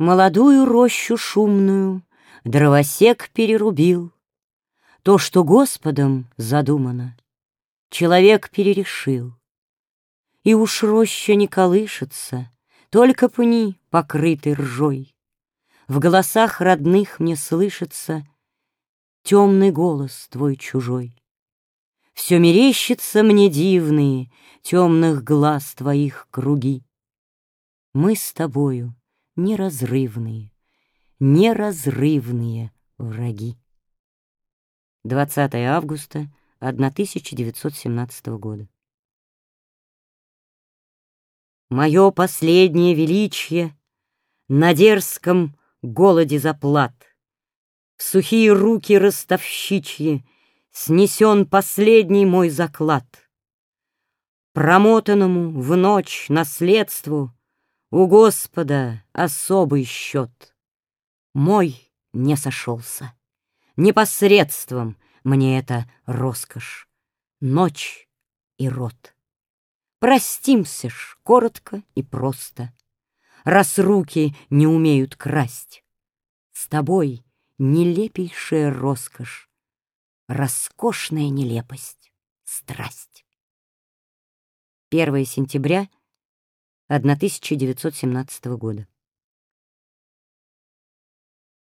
Молодую рощу шумную Дровосек перерубил. То, что Господом задумано, Человек перерешил. И уж роща не колышется, Только пни, покрыты ржой. В голосах родных мне слышится Темный голос твой чужой. Все мерещится мне дивные Темных глаз твоих круги. Мы с тобою неразрывные, Неразрывные враги. 20 августа 1917 года. Мое последнее величие На дерзком голоде заплат. В сухие руки ростовщичьи Снесен последний мой заклад. Промотанному в ночь наследству У Господа особый счет. Мой не сошелся. Непосредством мне это роскошь. Ночь и рот. Простимся ж коротко и просто, Раз руки не умеют красть. С тобой нелепейшая роскошь, Роскошная нелепость, страсть. 1 сентября 1917 года.